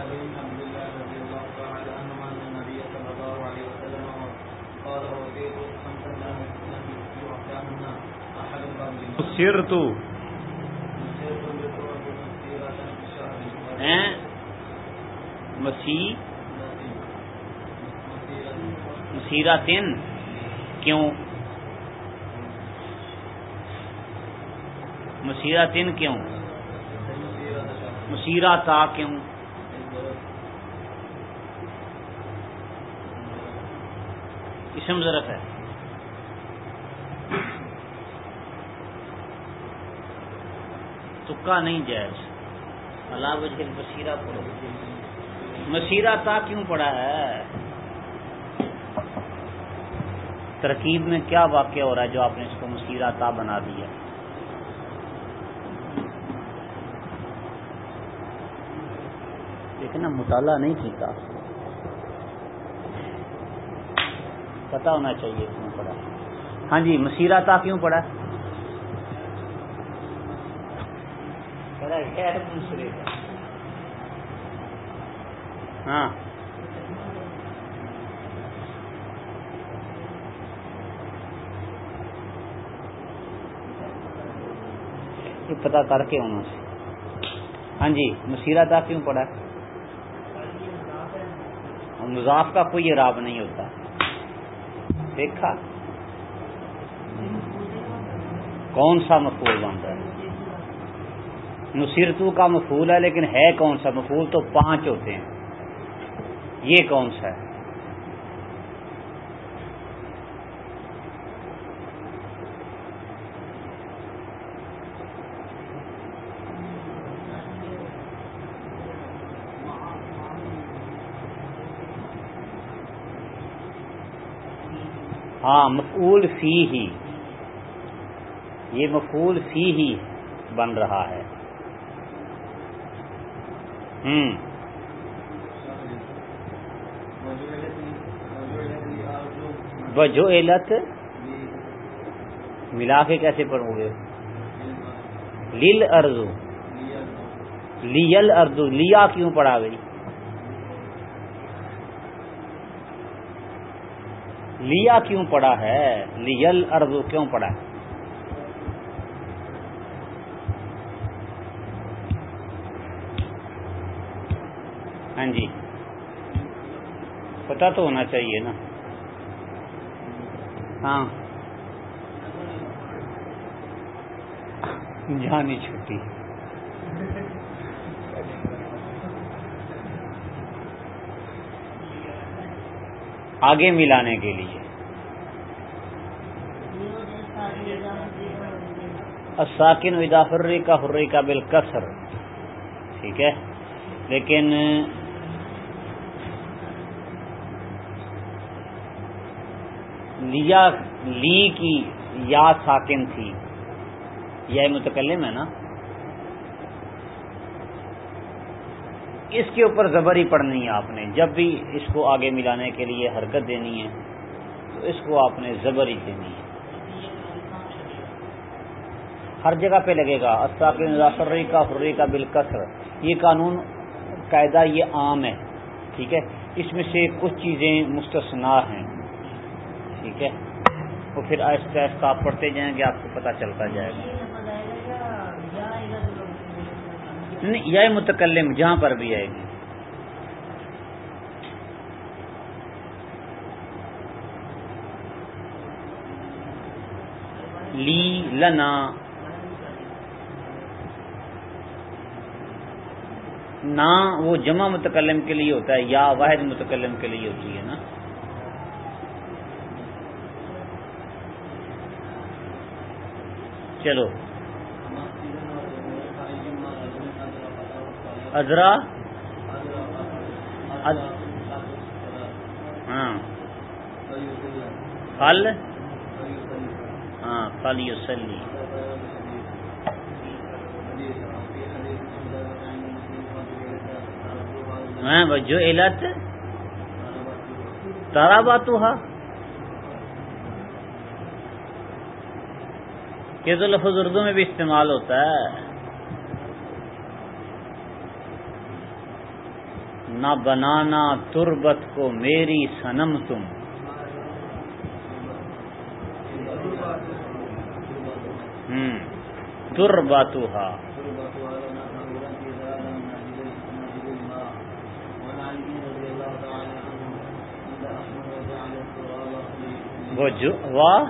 جابر بن عبد الله رضي الله تعالى عنهما أن النبي صلى الله عليه وسلم قال أوتيت خمسا لم يعطاهن أحد قبلي سر تو مسیح مسیرہ تین کیوں؟ مسیرہ تین کیوں؟ مسیرہ تا کیوں؟ اسم ظرف ہے۔ تکا نہیں جائز۔ اللہ وجہ مسیرہ پڑھو۔ مسیرہ تا کیوں پڑا ہے؟ ترکیب میں کیا واقعہ ہو رہا ہے جو آپ نے اس کو مسیرہ تا بنا دیا؟ اب مطالعہ نہیں کیتا۔ پتا ہونا چاہیے کیوں پڑا ہاں جی مسیرہ تا کیوں پڑا غیر۔ ہاں۔ یہ پتا کر کے سے ہاں جی مسیرہ تا کیوں پڑا مضاف کا کوئی عراب نہیں ہوتا۔ دیکھا۔ کون سا مفول بنتا ہے؟ نصیرتو کا مفول ہے لیکن ہے کون سا؟ مفول تو پانچ ہوتے ہیں۔ یہ کون سا ہے؟ ہاں مفعول فی ہی۔ یہ مفعول فی ہی بن رہا ہے۔ ہوں۔ وجو علت ملا کے کیسے پڑھو گے؟ لیل ارزو لیل اردو لیا کیوں پڑھا گئی؟ لیا کیوں پڑا ہے؟ لیل اردو کیوں پڑا ہے؟ ہاں جی۔ پتا تو ہونا چاہیے نا۔ ہاں۔ جانی چھٹی۔ آگے ملانے کے لیے۔ الساکن ادا حرری کا حرری کا بالکسر۔ ٹھیک ہے؟ لیکن لیا لی کی یا ساکن تھی۔ یہ متکلم ہے نا؟ اس کے اوپر زبری پڑھنی ہے آپ نے۔ جب بھی اس کو آگے ملانے کے لیے حرکت دینی ہے، تو اس کو آپ نے زبری دینی ہے۔ ہر جگہ پہ لگے گا۔ استاقی ظافری کا، حری کا بالکسر یہ قانون قاعدہ یہ عام ہے، ٹھیک ہے؟ اس میں سے کچھ چیزیں مستثنا ہیں، ٹھیک ہے؟ وہ پھر آہستہ آہستہ آپ پڑھتے جائیں گے، آپ کو پتہ چلتا جائے گا نہیں یا متکلم جہاں پر بھی آئے گی لی لنا۔ نہ وہ جمع متکلم کے لیے ہوتا ہے، یا واحد متکلم کے لیے ہوتی ہے نا۔ چلو۔ ازرا ہاں فل ہاں فل یوسلی ہاں جو علت تارا باتو ہا یہ تو لفظ اردو میں بھی استعمال ہوتا ہے نہ بنانا تربت کو میری سنم تم۔ ہوں تربت وہ جو واہ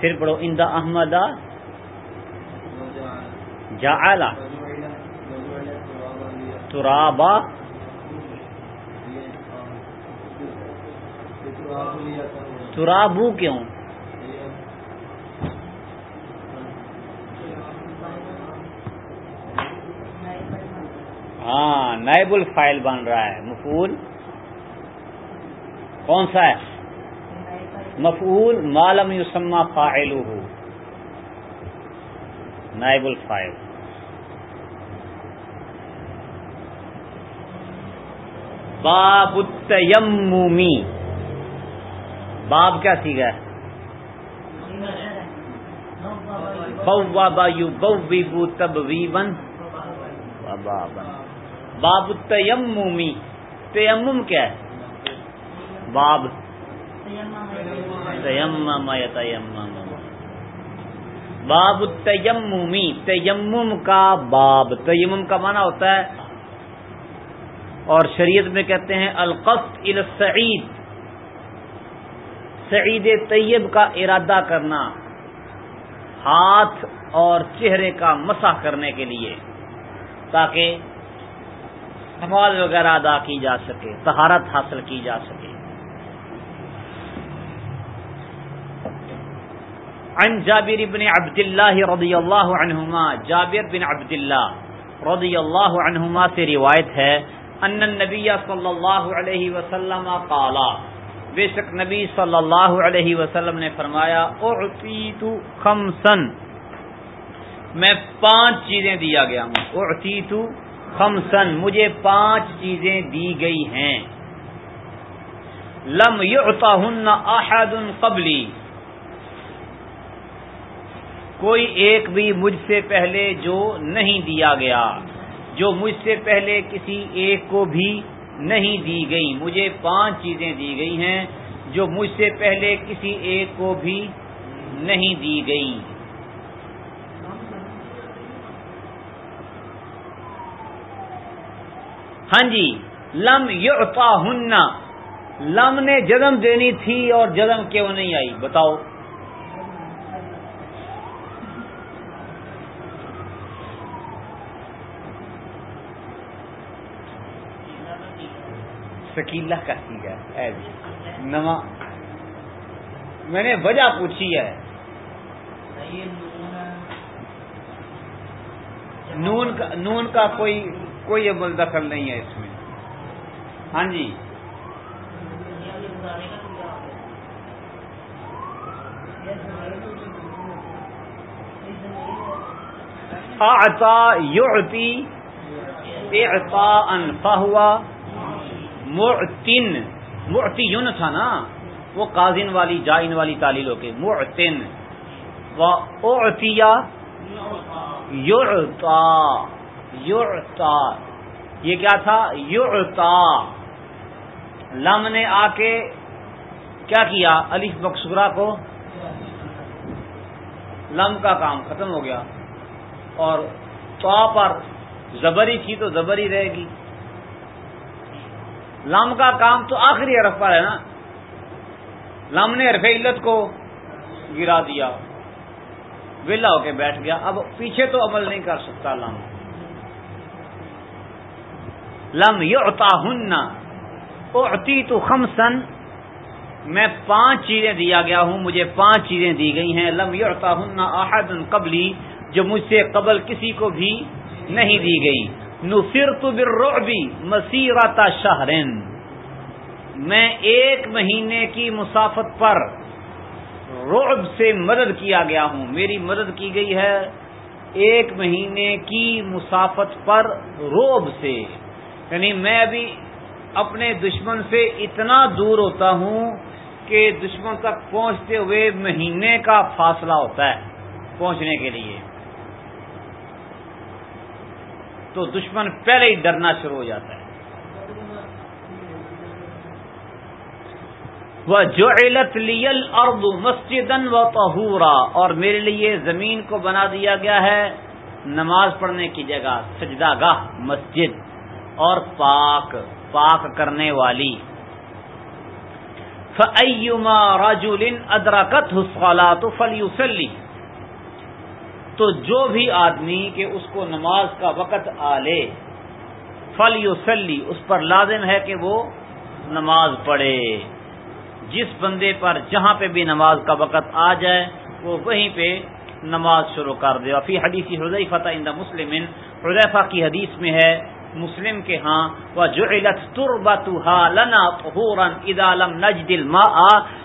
پھر پڑھو اندا احمد جعل۔ ترابا ترابو کیوں؟ ہاں نائب الفائل بن رہا ہے مفول کون سا ہے؟ مفعول مالم یوسما فائل نائب الفائل۔ باب التیممی باب کیا سیکھا ہے؟ بابا یو بو تب بابن باب التیممی تیمم کیا ہے؟ باب. تیمم یتیمم باب التیممی تیمم کا باب. تیمم کا معنی ہوتا ہے اور شریعت میں کہتے ہیں القصد الى السعید، سعید طیب کا ارادہ کرنا، ہاتھ اور چہرے کا مسح کرنے کے لیے، تاکہ نماز وغیرہ ادا کی جا سکے، طہارت حاصل کی جا سکے۔ عن جابر بن عبد اللہ رضی اللہ عنہما، جابر بن عبد اللہ رضی اللہ عنہما سے روایت ہے ان النبی صلی اللہ علیہ وسلم قالا بے شک نبی صلی اللہ علیہ وسلم نے فرمایا، اعطیت خمسن میں پانچ چیزیں دیا گیا ہوں۔ اعطیت خمسن مجھے پانچ چیزیں دی گئی ہیں۔ لم یعطاہن احد قبلی۔ کوئی ایک بھی مجھ سے پہلے جو نہیں دیا گیا۔ جو مجھ سے پہلے کسی ایک کو بھی نہیں دی گئی۔ مجھے پانچ چیزیں دی گئی ہیں جو مجھ سے پہلے کسی ایک کو بھی نہیں دی گئی۔ ہاں جی لم یعطا ہننا لم نے جنم دینی تھی اور جنم کیوں نہیں آئی؟ بتاؤ۔ شکیلا کا سیگا نواں میں نے وجہ پوچھی ہے۔ نون کا نون کا کوئی کوئی عمل دخل نہیں ہے اس میں۔ ہاں جی۔ اعطا یعطی اعطاء فہوا۔ معتن معتین تھا نا، وہ قازن والی، جائن والی تعلیل ہو کے، معتن۔ و اعتیا یعطا یعطا۔ یہ کیا تھا؟ یعطا۔ لم نے آ کے کیا کیا؟ الف مقصورہ کو؟ لم کا کام ختم ہو گیا۔ اور تو پر زبری تھی تو زبری رہے گی۔ لم کا کام تو آخری حرف پر ہے نا۔ لم نے حرف علت کو گرا دیا۔ ویلا ہو کے بیٹھ گیا۔ اب پیچھے تو عمل نہیں کر سکتا لم۔ لم یعطا ہن اعطی تو خمسن میں پانچ چیزیں دیا گیا ہوں۔ مجھے پانچ چیزیں دی گئی ہیں۔ لم یعطا ہن احد قبلی۔ جو مجھ سے قبل کسی کو بھی نہیں دی گئی۔ نصر تو بالرعبی مسیرت شہرن میں ایک مہینے کی مسافت پر رعب سے مدد کیا گیا ہوں. میری مدد کی گئی ہے ایک مہینے کی مسافت پر روب سے. یعنی میں ابھی اپنے دشمن سے اتنا دور ہوتا ہوں کہ دشمن تک پہنچتے ہوئے مہینے کا فاصلہ ہوتا ہے پہنچنے کے لیے. تو دشمن پہلے ہی ڈرنا شروع ہو جاتا ہے۔ وہ جو علت لیل ارد مسجد و تہورا اور میرے لیے زمین کو بنا دیا گیا ہے نماز پڑھنے کی جگہ، سجدہ گاہ، مسجد۔ اور پاک پاک کرنے والی۔ فعیما راجول ادراکت حسلات فلی تو جو بھی آدمی کہ اس کو نماز کا وقت آ لے، فل یوسلی اس پر لازم ہے کہ وہ نماز پڑھے۔ جس بندے پر جہاں پہ بھی نماز کا وقت آ جائے، وہ وہیں پہ نماز شروع کر دے۔ فی حدیثی حضی فتح ان دا مسلم حضیفہ کی حدیث میں ہے، مسلم کے ہاں وہ جو لنا ادالم نج دل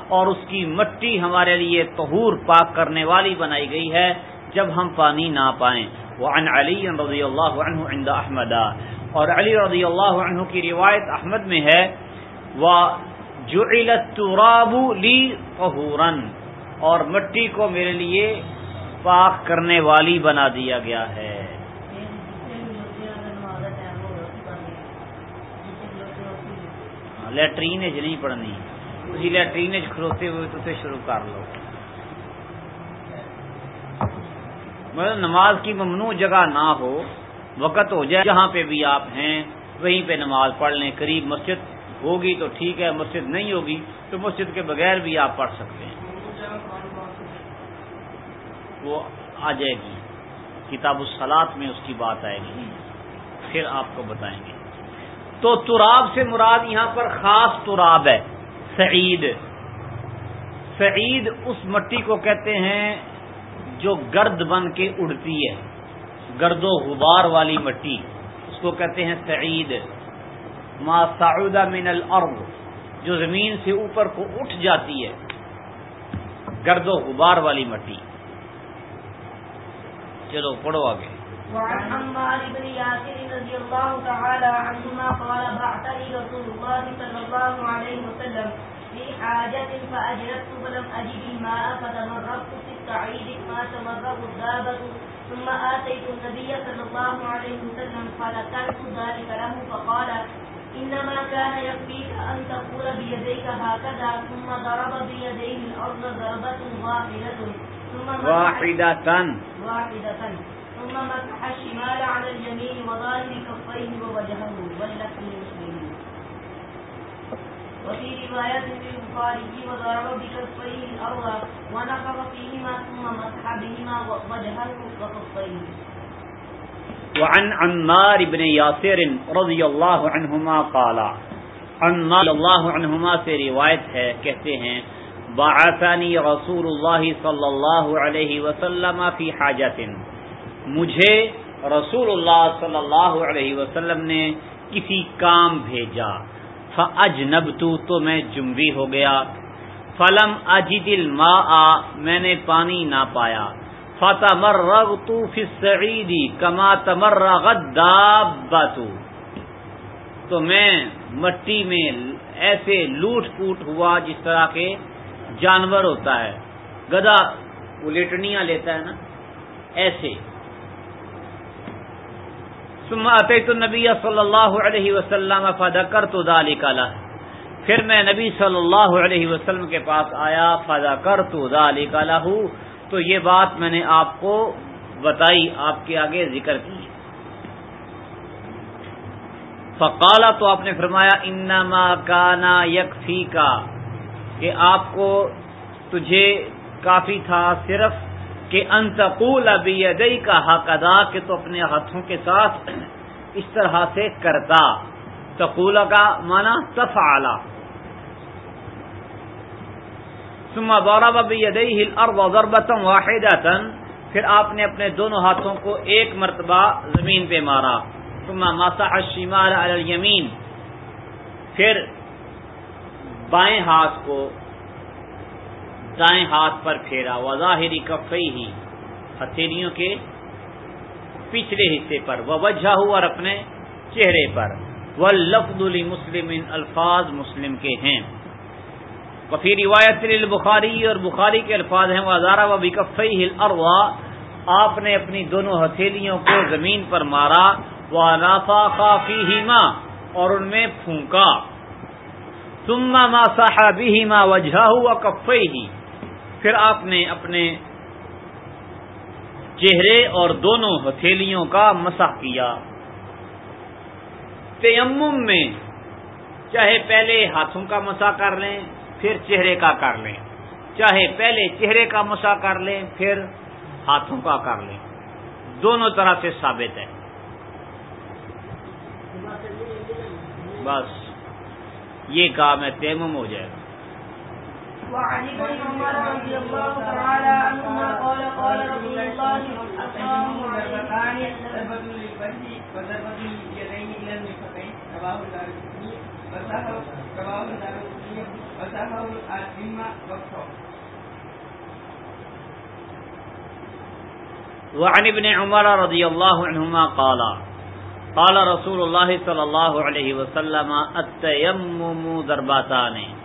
اور اس کی مٹی ہمارے لیے تہور پاک کرنے والی بنائی گئی ہے۔ جب ہم پانی نہ پائیں۔ وہ علی رضی اللہ عنہ عند احمد۔ اور علی رضی اللہ عنہ کی روایت احمد میں ہے۔ وہ جو لی قہورن اور مٹی کو میرے لیے پاک کرنے والی بنا دیا گیا ہے۔ لیٹرینج نہیں پڑھنی۔ اسی لیٹرینج کھلوتے ہوئے تو شروع کر لو۔ مطلب نماز کی ممنوع جگہ نہ ہو، وقت ہو جائے، جہاں پہ بھی آپ ہیں، وہیں پہ نماز پڑھ لیں، قریب مسجد ہوگی تو ٹھیک ہے، مسجد نہیں ہوگی تو مسجد کے بغیر بھی آپ پڑھ سکتے ہیں۔ وہ آ جائے گی، کتاب السلاد میں اس کی بات آئے گی، پھر آپ کو بتائیں گے۔ تو تراب سے مراد یہاں پر خاص تراب ہے، سعید۔ سعید اس مٹی کو کہتے ہیں جو گرد بن کے اڑتی ہے، گرد و غبار والی مٹی، اس کو کہتے ہیں سعید۔ ما سعودہ من الارض، جو زمین سے اوپر کو اٹھ جاتی ہے، گرد و غبار والی مٹی۔ چلو، پڑھو آگے۔ وعن عمار بن ياسر رضي الله تعالى عنهما قال بعثني رسول الله صلى الله عليه وسلم في حاجة فأجلت فلم أجد الماء فتمرقت في التعيد ما تمرق الدابة ثم آتيت النبي صلى الله عليه وسلم فذكرت ذلك له فقال إنما كان يكفيك أن تقول بيديك هكذا. ثم ضرب بيديه الأرض ضربة واحدة. ثم واحدة. واحدة. ثم مسح الشمال على اليمين وظاهر كفيه ووجهه المسلمين وفي رواية للبخاري وضرب بكفيه الأرض ونفخ فيهما ثم مسح بهما وجهه وكفيه وعن عمار بن یاسر رضی اللہ عنہما قال، عمار اللہ عنہما سے روایت ہے، کہتے ہیں بعثنی رسول اللہ صلی اللہ علیہ وسلم فی حاجت مجھے رسول اللہ صلی اللہ علیہ وسلم نے کسی کام بھیجا۔ فاجنبت تو میں جنبی ہو گیا۔ فلم اجد الماء، میں نے پانی نہ پایا۔ فتمرغت فی السعید کما تمرغت دابت تو میں مٹی میں ایسے لوٹ پوٹ ہوا جس طرح کے جانور ہوتا ہے۔ گدا وہ لیٹنیاں لیتا ہے نا، ایسے۔ ثم اتیت النبی صلی اللہ علیہ وسلم فذکرت ذلک له پھر میں نبی صلی اللہ علیہ وسلم کے پاس آیا، فذکرت ذلک له تو یہ بات میں نے آپ کو بتائی، آپ کے آگے ذکر کی۔ فقالا تو آپ نے فرمایا، انما کانا یکفی کا کہ آپ کو تجھے کافی تھا، صرف کہ انتقول ابھی کا حق ادا کہ تو اپنے ہاتھوں کے ساتھ اس طرح سے کرتا۔ تقول کا مانا تفعلا ثم ضرب بيديه الارض ضربه واحده پھر آپ نے اپنے دونوں ہاتھوں کو ایک مرتبہ زمین پہ مارا۔ ثم مسح الشمال على اليمين پھر بائیں ہاتھ کو دائیں ہاتھ پر پھیرا، وظاہری کفئی ہی۔ ہتھیلیوں کے پچھلے حصے پر وہ وجہ اور اپنے چہرے پر۔ وہ لفظ مسلم الفاظ مسلم کے ہیں۔ وفی روایت البخاری اور بخاری کے الفاظ ہیں وہ ہزارہ و بکفئی ہل آپ نے اپنی دونوں ہتھیلیوں کو زمین پر مارا وہ نافا کافی ماں اور ان میں پھونکا۔ تما ما صاحبی ماں وجہ پھر آپ نے اپنے چہرے اور دونوں ہتھیلیوں کا مسح کیا۔ تیمم میں چاہے پہلے ہاتھوں کا مسا کر لیں، پھر چہرے کا کر لیں۔ چاہے پہلے چہرے کا مسا کر لیں، پھر ہاتھوں کا کر لیں۔ دونوں طرح سے ثابت ہے۔ بس، یہ کام ہے، تیمم ہو جائے گا۔ وعن ابن عمر رضي الله تعالى عنهما قال قال رسول الله صلى الله عليه وسلم، وعن ابن عمر رضی اللہ عنہما قال قال رسول اللہ صلی اللہ علیہ وسلم التیمم ضرباتان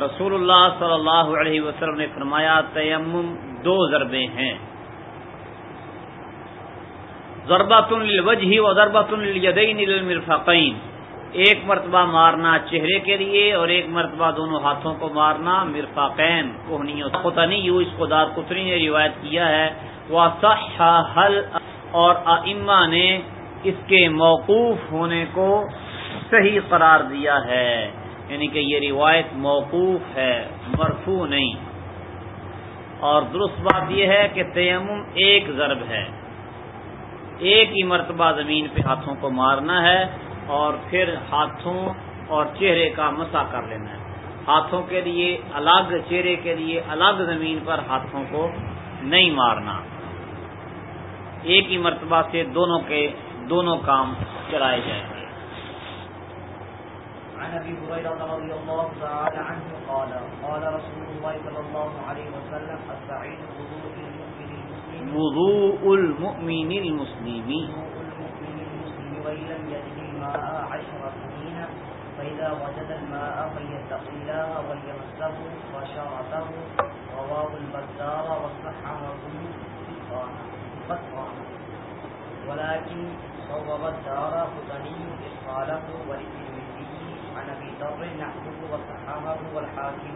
رسول اللہ صلی اللہ علیہ وسلم نے فرمایا، تیمم دو ضربیں ہیں۔ ضربۃ للوجہ و ضربۃ للیدین للمرفقین۔ ایک مرتبہ مارنا چہرے کے لیے اور ایک مرتبہ دونوں ہاتھوں کو مارنا۔ مرفقین، کوہنیوں قطنی یو اس کو دار قطری نے روایت کیا ہے۔ حل اور ائمہ نے اس کے موقوف ہونے کو صحیح قرار دیا ہے۔ یعنی کہ یہ روایت موقوف ہے، مرفوع نہیں۔ اور درست بات یہ ہے کہ تیمم ایک ضرب ہے۔ ایک ہی مرتبہ زمین پہ ہاتھوں کو مارنا ہے اور پھر ہاتھوں اور چہرے کا مسا کر لینا ہے۔ ہاتھوں کے لیے الگ، چہرے کے لیے الگ زمین پر ہاتھوں کو نہیں مارنا۔ ایک ہی مرتبہ سے دونوں کے، دونوں کام چلائے جائیں۔ عن ابي هريره رضي الله تعالى عنه قال قال رسول الله صلى الله عليه وسلم السعيد وضوء المؤمن المسلم. وضوء المؤمن المسلم. وان لم يجد الماء عشر سنين فاذا وجد الماء فليتق الله وليمسه بشرته رواه البزار وصححه فتوى ولكن صوب الدار قطني إرساله وللترمذي عن أبي ذر نحوه وصححه والحاكم.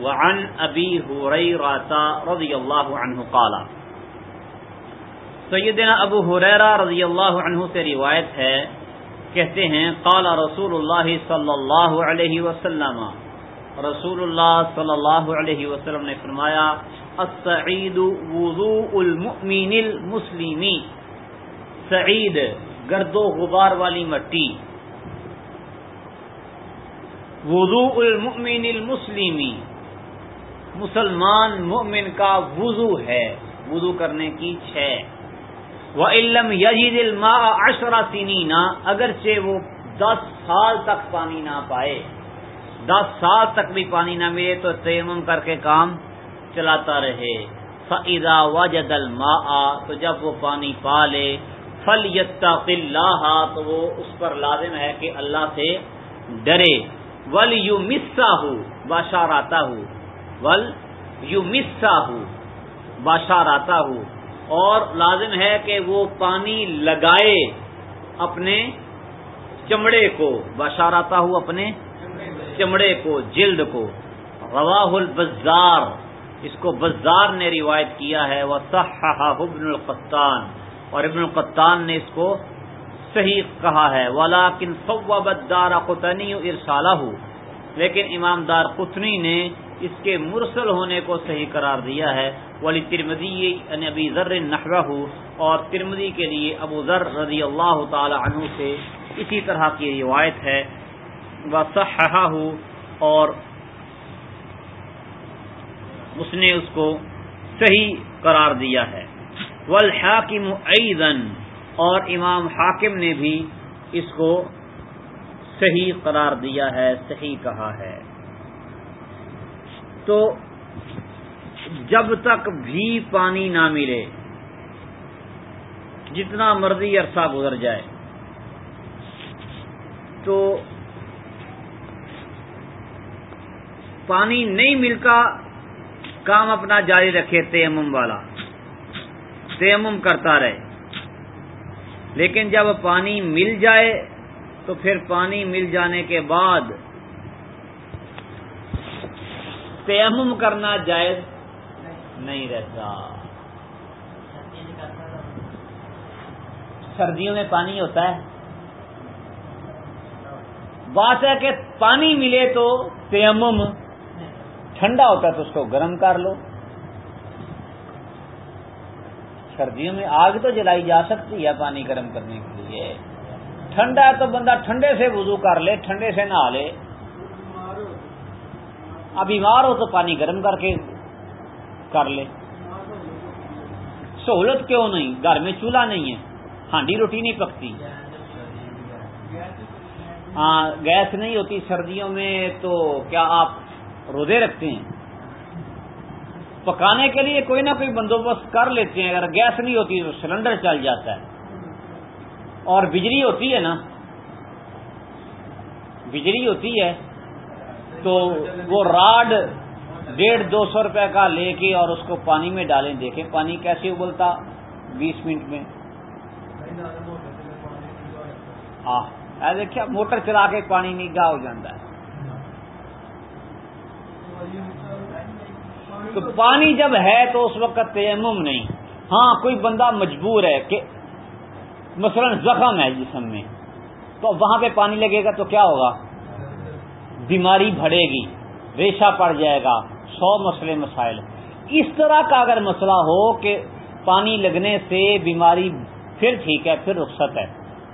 وعن ابي هريره رضي الله عنه قال سیدنا ابو حریرہ رضی اللہ عنہ سے روایت ہے، کہتے ہیں، قال رسول اللہ صلی اللہ علیہ وسلم، رسول اللہ صلی اللہ علیہ وسلم نے فرمایا، السعید وضوء المؤمن المسلمی سعید گرد و غبار والی مٹی۔ وضوء المؤمن المسلمی۔ مسلمان مؤمن کا وضو ہے، وضو کرنے کی چھ وہ علم یجید الماء عشرہ سنینا اگرچہ وہ دس سال تک پانی نہ پائے۔ دس سال تک بھی پانی نہ ملے تو تیمم کر کے کام چلاتا رہے۔ فعدا وجد الماء، تو جب وہ پانی پا لے فل اللہ تو وہ اس پر لازم ہے کہ اللہ سے ڈرے۔ ول یو مسا ہو باشار آتا ہوں ول یو مسا ہو باشار آتا ہوں اور لازم ہے کہ وہ پانی لگائے اپنے چمڑے کو باشار آتا ہوں اپنے چمڑے کو، جلد کو۔ رواہ البزار، اس کو بزار نے روایت کیا ہے۔ وہ صحا ابن القطان اور ابن القطان نے اس کو صحیح کہا ہے ولاکن صوبدار قطنی ارسالہ لیکن امام دار قطنی نے اس کے مرسل ہونے کو صحیح قرار دیا ہے۔ ولی ترمدی ابی ذر نحرہ اور ترمدی کے لیے ابو ذر رضی اللہ تعالی عنہ سے اسی طرح کی روایت ہے۔ وہ صحا اور اس نے اس کو صحیح قرار دیا ہے۔ والحاکم ایضن اور امام حاکم نے بھی اس کو صحیح قرار دیا ہے، صحیح کہا ہے۔ تو جب تک بھی پانی نہ ملے، جتنا مرضی عرصہ گزر جائے، تو پانی نہیں ملتا، کام اپنا جاری رکھے تیمم والا۔ تیمم کرتا رہے۔ لیکن جب پانی مل جائے تو پھر پانی مل جانے کے بعد تیمم کرنا جائز نہیں رہتا۔ سردیوں میں پانی ہوتا ہے۔ بات ہے کہ پانی ملے تو تیمم ٹھنڈا ہوتا ہے تو اس کو گرم کر لو۔ سردیوں میں آگ تو جلائی جا سکتی ہے پانی گرم کرنے کے لیے۔ ٹھنڈا ہے تو بندہ ٹھنڈے سے وضو کر لے، ٹھنڈے سے نہا لے۔ اب بیمار ہو تو پانی گرم کر کے کر لے۔ سہولت کیوں نہیں؟ گھر میں چولہا نہیں ہے۔ ہانڈی روٹی نہیں پکتی۔ ہاں گیس نہیں ہوتی سردیوں میں تو کیا آپ روزے رکھتے ہیں؟ پکانے کے لیے کوئی نہ کوئی بندوبست کر لیتے ہیں۔ اگر گیس نہیں ہوتی تو سلنڈر چل جاتا ہے۔ اور بجلی ہوتی ہے نا۔ بجلی ہوتی ہے تو وہ راڈ ڈیڑھ دو سو روپے کا لے کے اور اس کو پانی میں ڈالیں۔ دیکھیں پانی کیسے ابلتا بیس منٹ میں۔ ہاں۔ دیکھا موٹر چلا کے پانی نگاہ ہو جاتا ہے۔ تو پانی جب ہے تو اس وقت تیمم نہیں۔ ہاں کوئی بندہ مجبور ہے کہ مثلا زخم ہے جسم میں، تو وہاں پہ پانی لگے گا تو کیا ہوگا؟ بیماری بڑھے گی، ریشہ پڑ جائے گا، سو مسئلے مسائل۔ اس طرح کا اگر مسئلہ ہو کہ پانی لگنے سے بیماری پھر ٹھیک ہے، پھر رخصت ہے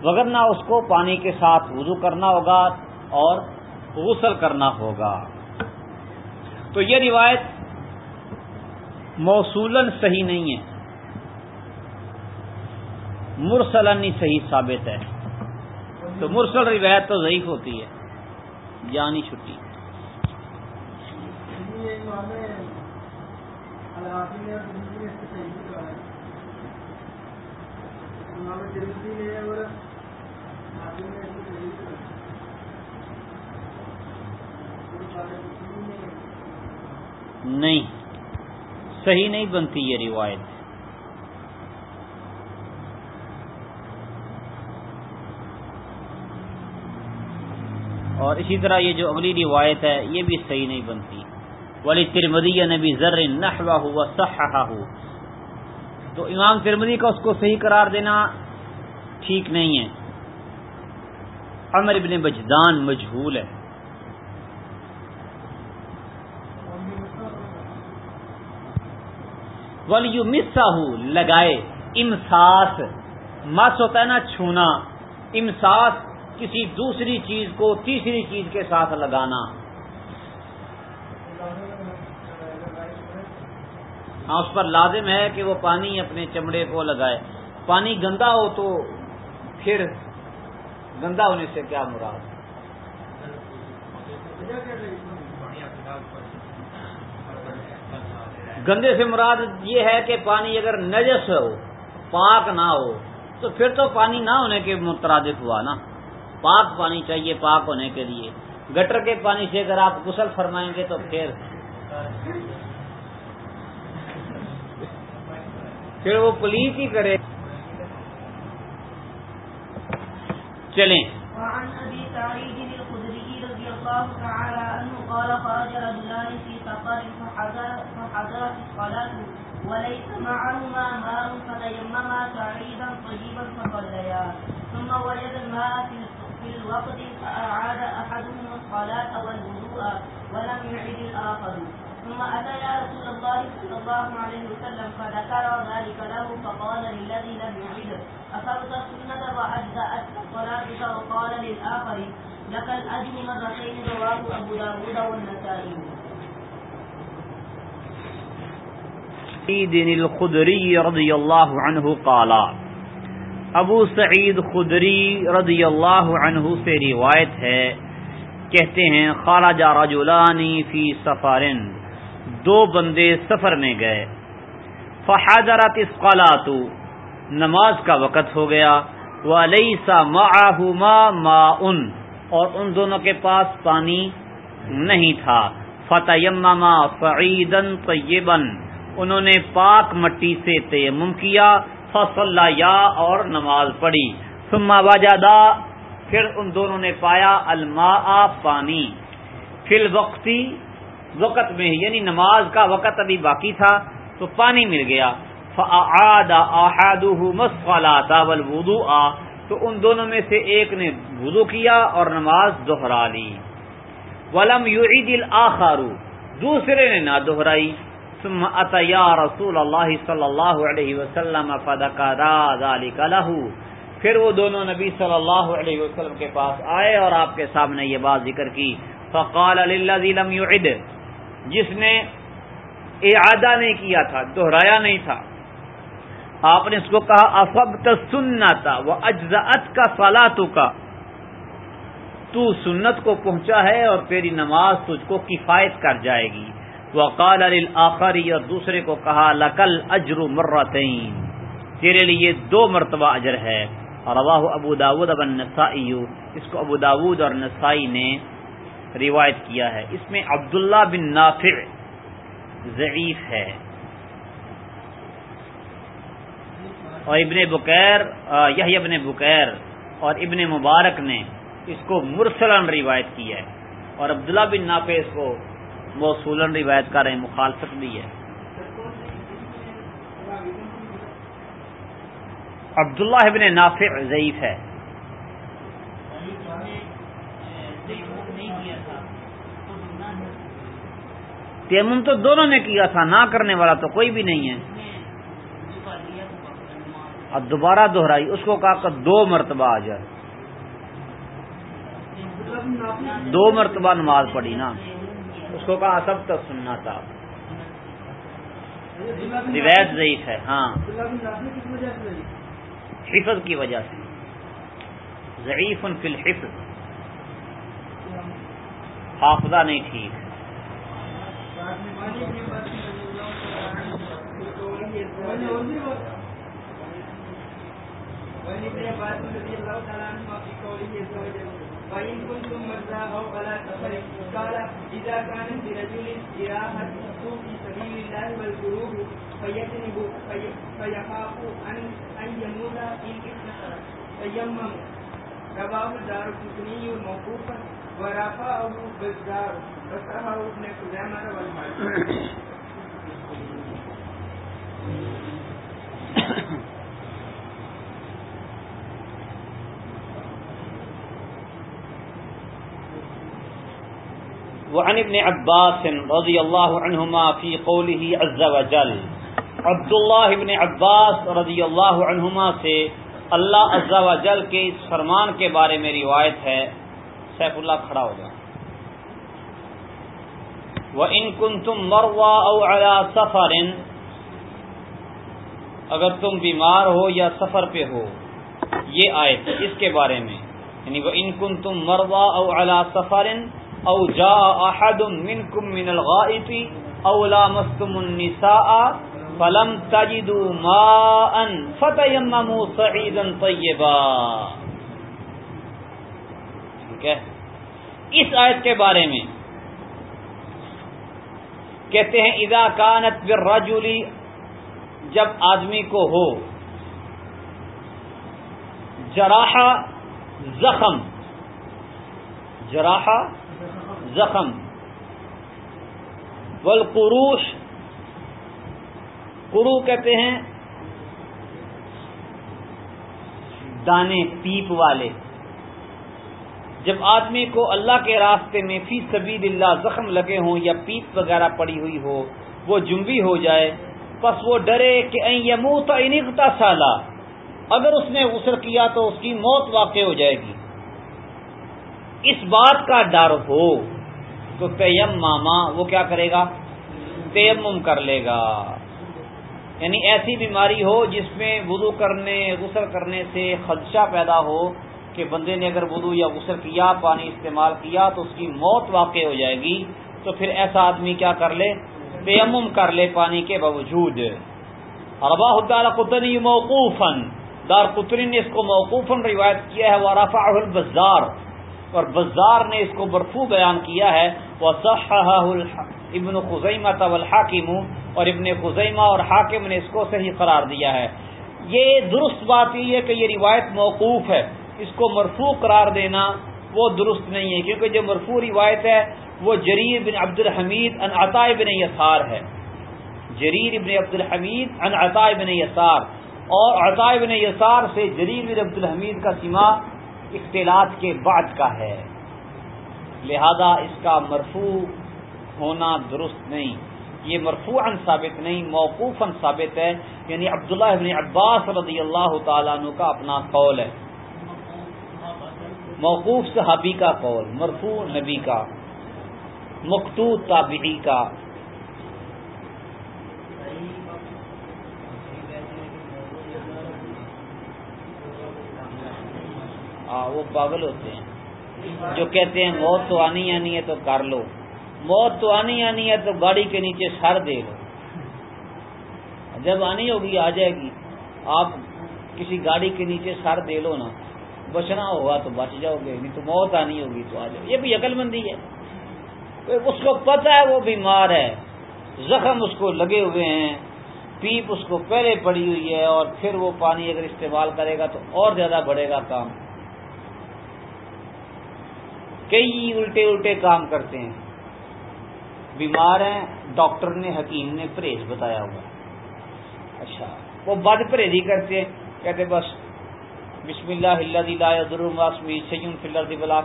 وغیرہ اس کو پانی کے ساتھ وضو کرنا ہوگا اور غسل کرنا ہوگا۔ تو یہ روایت موصولن صحیح نہیں ہے۔ مرسلن ہی صحیح ثابت ہے۔ تو مرسل روایت تو ضعیف ہوتی ہے۔ جانی چھٹی۔ نہیں۔ صحیح نہیں بنتی یہ روایت۔ اور اسی طرح یہ جو اگلی روایت ہے، یہ بھی صحیح نہیں بنتی۔ ولی ترمدی نبی ذر نحوا ہوا صحا ہو تو امام ترمدی کا اس کو صحیح قرار دینا ٹھیک نہیں ہے۔ عمر ابن بجدان مجہول ہے۔ ولی مسا لگائے۔ امساس، مس ہوتا ہے نا چھونا۔ امساس، کسی دوسری چیز کو تیسری چیز کے ساتھ لگانا۔ ہاں اس پر لازم ہے کہ وہ پانی اپنے چمڑے کو لگائے۔ پانی گندا ہو تو پھر گندا ہونے سے کیا مراد؟ اچھا، گندے سے مراد یہ ہے کہ پانی اگر نجس ہو، پاک نہ ہو، تو پھر تو پانی نہ ہونے کے مترادف ہوا نا۔ پاک پانی چاہیے پاک ہونے کے لیے۔ گٹر کے پانی سے اگر آپ غسل فرمائیں گے تو پھر پھر وہ پولیس ہی کرے۔ چلیں وعن ابي سعيد الخدري رضي الله تعالى عنه قال خرج رجلان في سفر فحضر فحضرت الصلاة وليس معهما ماء فتيمما سعيدا طيبا فصليا. ثم وجد الماء في الوقت فأعاد أحدهما الصلاة والوضوء ولم يعد الآخر. ثم أتيا رسول الله صلى الله عليه وسلم فذكر ذلك له فقال للذي لم يعد أصبت السنة وأجزأتك صلاتك؟ وقال للآخر لك الأجر مرتين رواه أبو داود والنسائي. سعید الخدری رضی اللہ عنہ قالا ابو سعید خدری رضی اللہ عنہ سے روایت ہے، کہتے ہیں خالہ رجلانی فی سفارن دو بندے سفر میں گئے۔ فحضرت اسقالات نماز کا وقت ہو گیا ولیسا معہما ماء۔ اور ان دونوں کے پاس پانی نہیں تھا۔ فتیمما صعیدا طیبا انہوں نے پاک مٹی سے تیمم کیا فصل یا اور نماز پڑھی۔ ثم وجدا، پھر ان دونوں نے پایا الماء، پانی۔ فی الوقتی وقت میں یعنی نماز کا وقت ابھی باقی تھا، تو پانی مل گیا۔ فعاد احادہ مسقلات والوضوء۔ تو ان دونوں میں سے ایک نے وضو کیا اور نماز دہرا لی۔ ولم یعید الاخر دوسرے نے نہ دہرائی ثم اتیا رسول اللہ صلی اللہ علیہ وسلم فذكرا ذلك له۔ پھر وہ دونوں نبی صلی اللہ علیہ وسلم کے پاس آئے اور آپ کے سامنے یہ بات ذکر کی۔ فقال للذي لم يعد، جس نے اعادہ نہیں کیا تھا دہرایا نہیں تھا۔ آپ نے اس کو کہا افبت سنتا وہ اجزت کا فلاتو کا تو سنت کو پہنچا ہے اور تیری نماز تجھ کو کفایت کر جائے گی۔ وہ قال اور دوسرے کو کہا لکل اجر مرتین تیرے لیے دو مرتبہ اجر ہے۔ اور رواہ ابو داود اب نسائی اس کو ابو داود اور نسائی نے روایت کیا ہے۔ اس میں عبداللہ بن نافع ضعیف ہے۔ اور ابن بکیر یہ ابن بکیر اور ابن مبارک نے اس کو مرسلن روایت کی ہے اور عبداللہ بن نافع اس کو موصولن روایت کر رہے ہیں مخالفت بھی ہے۔ عبداللہ ابن نافع ضعیف ہے۔ تیمم تو دونوں نے کیا تھا، نہ کرنے والا تو کوئی بھی نہیں ہے۔ اب دوبارہ دہرائی، اس کو کہا کہ دو مرتبہ آ جائے۔ دو مرتبہ نماز پڑھی نا۔ اس کو کہا، سب تک سننا تھا۔ روایت ضعیف ہے ہاں۔ حفظ کی وجہ سے۔ ضعیف فی الحفظ۔ حافظہ نہیں ٹھیک۔ وإن كنتم مرضى أو على سفر قال إذا كان برجل جراحة في سبيل الله والجروح فيجنب فيخاف أن أن يموت إن اغتسل تيمم رواه دار القطني موقوفا ورفعه بزار وصححه ابن خزيمة والحاكم وعن ابن عباس رضی اللہ عنہما فی قوله عز وجل. عبداللہ ابن عباس رضی اللہ عنہما سے اللہ عز وجل کے اس فرمان کے بارے میں روایت ہے. سیف اللہ کھڑا ہو جائے وَإِن كُنتُم مَرْوَا أَوْ عَلَى سَفَرٍ، اگر تم بیمار ہو یا سفر پہ ہو، یہ آیت اس کے بارے میں یعنی وَإِن كُنتُم مَرْوَا أَوْ عَلَى سَفَرٍ او جا احد منکم من الغائط او لامستم النساء فلم تجدوا ماء فتيمموا صعيدا طيبا. ٹھیک ہے؟ اس آیت کے بارے میں کہتے ہیں، اذا كانت بالرجل، جب آدمی کو ہو جراحہ زخم، جراحہ زخم. والقروش، قرو کہتے ہیں دانے، پیپ والے۔ جب آدمی کو اللہ کے راستے میں فی سبیل اللہ زخم لگے ہوں یا پیپ وغیرہ پڑی ہوئی ہو، وہ جنبی ہو جائے بس وہ ڈرے کہ یموت انگتا سالہ اگر اس نے غسل کیا تو اس کی موت واقع ہو جائے گی۔ اس بات کا ڈر ہو۔ تو تیم ماما وہ کیا کرے گا؟ تیمم کر لے گا۔ یعنی ایسی بیماری ہو جس میں وضو کرنے، غسل کرنے سے خدشہ پیدا ہو کہ بندے نے اگر وضو یا غسل کیا، پانی استعمال کیا تو اس کی موت واقع ہو جائے گی۔ تو پھر ایسا آدمی کیا کر لے؟ تیمم کر لے پانی کے باوجود۔ اربا دار قطنی موقوفن دار قطری نے اس کو موقوفن روایت کیا ہے وہ رفا البزار۔ اور بزار نے اس کو مرفوع بیان کیا ہے وہ ابن خزیمہ الحاکم اور ابن خزیمہ اور حاکم نے اس کو صحیح قرار دیا ہے۔ یہ درست بات یہ ہے کہ یہ روایت موقوف ہے۔ اس کو مرفوع قرار دینا وہ درست نہیں ہے، کیونکہ جو مرفوع روایت ہے، وہ جریر بن عبد الحمید ان عطا بن یسار ہے۔ جریر ابن عبد الحمید ان عطا بن یسار۔ اور عطا بن یسار سے جریر بن عبد الحمید کا سما اختلاط کے بعد کا ہے۔ لہذا اس کا مرفوع ہونا درست نہیں۔ یہ مرفوعاً ثابت نہیں، موقوفاً ثابت ہے۔ یعنی عبداللہ ابن عباس رضی اللہ تعالیٰ عنہ کا اپنا قول ہے۔ موقوف صحابی کا قول، مرفوع نبی کا مکتو تابعی کا۔ ہاں وہ پاگل ہوتے ہیں۔ جو کہتے ہیں، موت تو آنی آنی ہے تو کر لو۔ موت تو آنی آنی ہے تو گاڑی کے نیچے سر دے لو۔ جب آنی ہوگی، آ جائے گی۔ آپ کسی گاڑی کے نیچے سر دے لو نا، بچنا ہوگا تو بچ جاؤ گے، نہیں تو موت آنی ہوگی تو آ جاؤ۔ یہ بھی عقل مندی ہے اس کو پتہ ہے، وہ بیمار ہے۔ زخم اس کو لگے ہوئے ہیں۔ پیپ اس کو پہلے پڑی ہوئی ہے اور پھر وہ پانی اگر استعمال کرے گا تو اور زیادہ بڑھے گا کام۔ کئی الٹے الٹے کام کرتے ہیں۔ بیمار ہیں، ڈاکٹر نے، حکیم نے پرہیز بتایا ہوا۔ اچھا وہ بد پرہیزی کرتے ہیں، کہتے بس، بسم اللہ اللہ سیم فلر بلا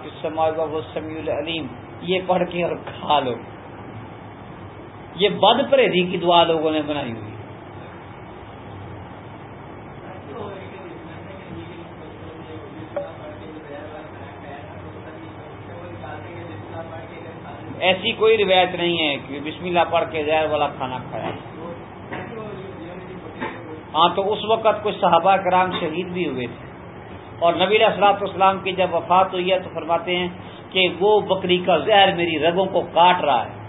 سمیع العلیم۔ یہ پڑھ کے اور کھا لو۔ یہ بد پرہیزی کی دعا لوگوں نے بنائی ہوئی۔ ایسی کوئی روایت نہیں ہے کہ بسم اللہ پڑھ کے زہر والا کھانا کھایا ہاں تو اس وقت کچھ صحابہ کرام شہید بھی ہوئے تھے۔ اور نبی اسلاط اسلام کی جب وفات ہوئی ہے تو فرماتے ہیں کہ وہ بکری کا زہر میری رگوں کو کاٹ رہا ہے۔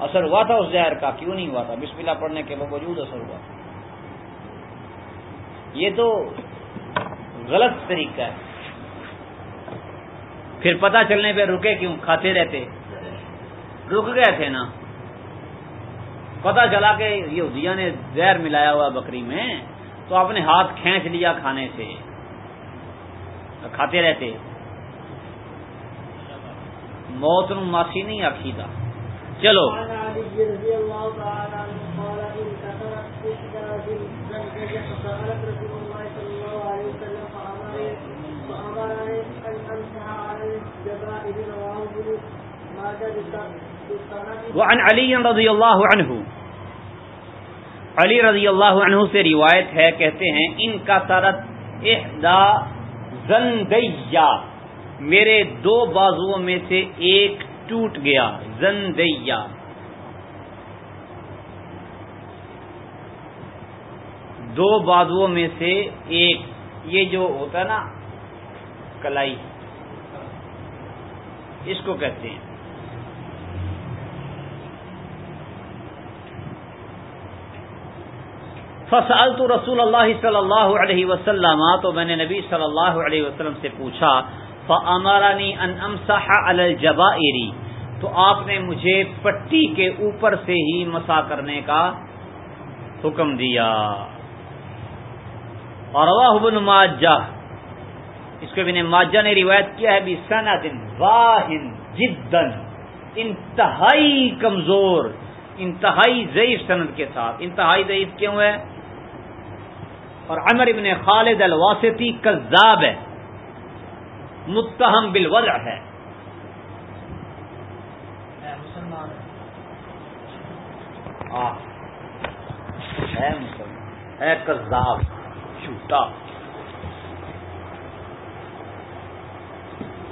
اثر ہوا تھا اس زہر کا؟ کیوں نہیں ہوا تھا؟ بسم اللہ پڑھنے کے باوجود اثر ہوا تھا۔ یہ تو غلط طریقہ ہے۔ پھر پتا چلنے پہ رکے کیوں؟ کھاتے رہتے۔ رک گئے تھے نا۔ پتا چلا کہ یہودیا نے زہر ملایا ہوا بکری میں، تو اپنے ہاتھ کھینچ لیا کھانے سے۔ کھاتے رہتے۔ موت ماسی نہیں آخی تھا چلو۔ وعن علی رضی اللہ عنہ۔ علی رضی اللہ عنہ سے روایت ہے، کہتے ہیں، ان کا سرت احدا زندیا میرے دو بازوؤں میں سے ایک ٹوٹ گیا۔ زندیا دو بازوؤں میں سے ایک۔ یہ جو ہوتا ہے نا، کلائی۔ اس کو کہتے ہیں۔ فصل تو رسول اللہ صلی اللہ علیہ وسلم، تو میں نے نبی صلی اللہ علیہ وسلم سے پوچھا فامرانی ان امسح الجبائری تو آپ نے مجھے پٹی کے اوپر سے ہی مسا کرنے کا حکم دیا۔ اور ابن ماجہ اس کو ابن ماجہ نے روایت کیا ہے بھی واہن جدن انتہائی کمزور انتہائی ضعیف صنعت کے ساتھ۔ انتہائی ضعیف کیوں ہے؟ اور عمر ابن خالد الواسطی کذاب ہے متہم بالوضع ہے۔ ہے کذاب جھوٹا۔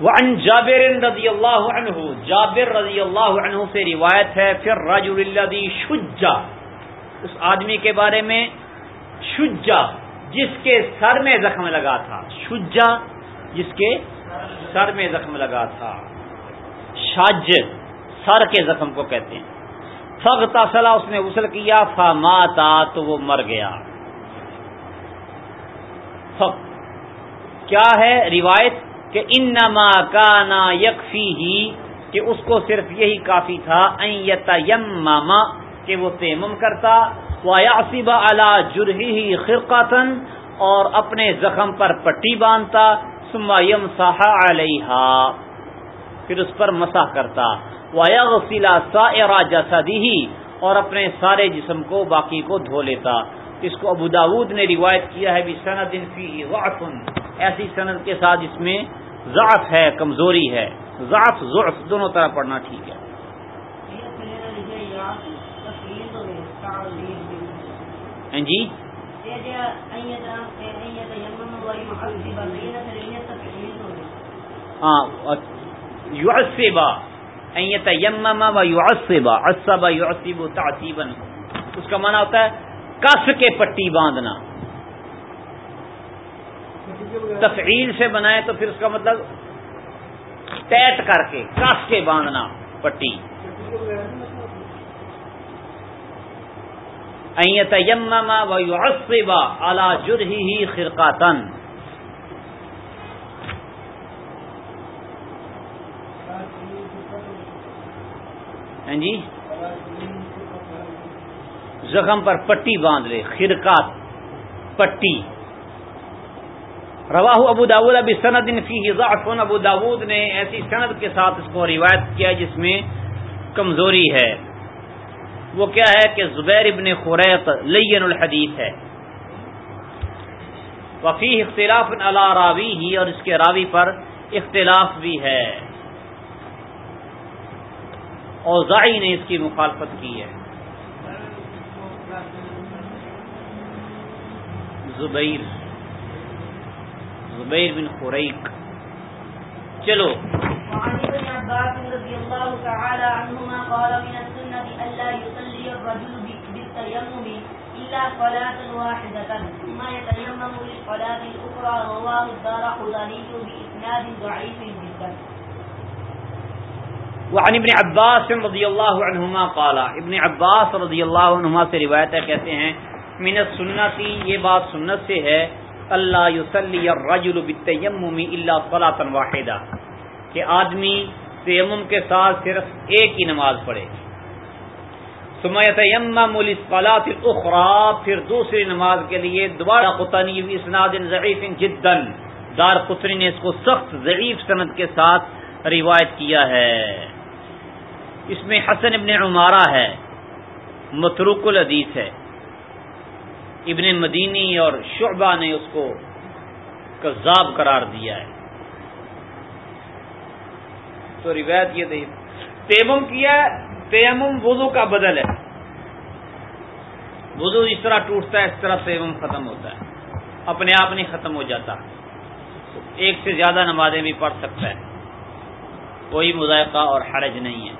وعن جابر رضی اللہ عنہ، جابر رضی اللہ عنہ سے روایت ہے پھر رجل الذی شجا اس آدمی کے بارے میں شجا جس کے سر میں زخم لگا تھا۔ شجا جس کے سر میں زخم لگا تھا۔ شاج، سر کے زخم کو کہتے ہیں۔ فغتا سلا اس نے غسل کیا، فماتا، تو وہ مر گیا۔ فق کیا ہے؟ روایت کہ ان نما کا نا یکفی ہی کہ اس کو صرف یہی کافی تھا ماما کہ وہ تیمم کرتا واسیب اعلی جرہی ہی خرقاتن اور اپنے زخم پر پٹی باندھتا سما یم ساہ علیہ پھر اس پر مسح کرتا ویغسلا سائر جسدی اور اپنے سارے جسم کو، باقی کو دھو لیتا۔ اس کو ابو داود نے روایت کیا ہے بھی سند فی ایسی سند کے ساتھ اس میں ضعف ہے، کمزوری ہے۔ ضعف ضعف، دونوں طرح پڑھنا ٹھیک ہے۔ ہاں جی؟ ہاں یعصبا، ان یتیمم و یعصبا، عصبا یعصب تعصیبا۔ اس کا معنی ہوتا ہے کس کے پٹی باندھنا۔ تفعیل سے بنائے تو پھر اس کا مطلب ٹیٹ کر کے کس کے باندھنا پٹی۔ ان یتیمم و یعصبا علی خرقاتن ہاں جی؟ زخم پر پٹی باندھ لے خرکات پٹی۔ رواہ ابو داود ابھی سند فی ضعف. ابو داود نے ایسی سند کے ساتھ اس کو روایت کیا جس میں کمزوری ہے۔ وہ کیا ہے کہ زبیر ابن خریق لین الحدیث ہے۔ وفی اختلاف اللہ راوی ہی اور اس کے راوی پر اختلاف بھی ہے۔ اوزائی نے اس کی مخالفت کی ہے۔ زبیر۔ زبیر بن خریق چلو۔ وعن ابن عباس رضي الله تعالى عنهما قال من السنة ألا يصلي الرجل بالتيمم إلا صلاة واحدة ثم يتيمم للصلاة الأخرى رواه الدار خضري بإسناد ضعيف جدا. وعن ابن عباس رضی اللہ عنہما ابن عباس رضی اللہ عنہما سے روایت ہے کہتے ہیں من السنتی یہ بات سنت سے ہے اللہ یصلی الرجل بالتیمم الا صلاة واحدہ، کہ آدمی تیمم کے ساتھ صرف ایک ہی نماز پڑھے۔ ثم يتيمم للصلاة الاخرى، پھر دوسری نماز کے لیے دوبارہ قطنی اسناد ضعیف جدا۔ دار قطنی نے اس کو سخت ضعیف سند کے ساتھ روایت کیا ہے۔ اس میں حسن ابن عمارہ ہے، متروک الحدیث ہے۔ ابن مدینی اور شعبہ نے اس کو کذاب قرار دیا ہے۔ تو روایت یہ تھی تیمم کیا تیمم وضو کا بدل ہے۔ وضو اس طرح ٹوٹتا ہے، اس طرح تیمم ختم ہوتا ہے۔ اپنے آپ نہیں ختم ہو جاتا۔ ایک سے زیادہ نمازیں بھی پڑھ سکتا ہے۔ کوئی مذائقہ اور حرج نہیں ہے۔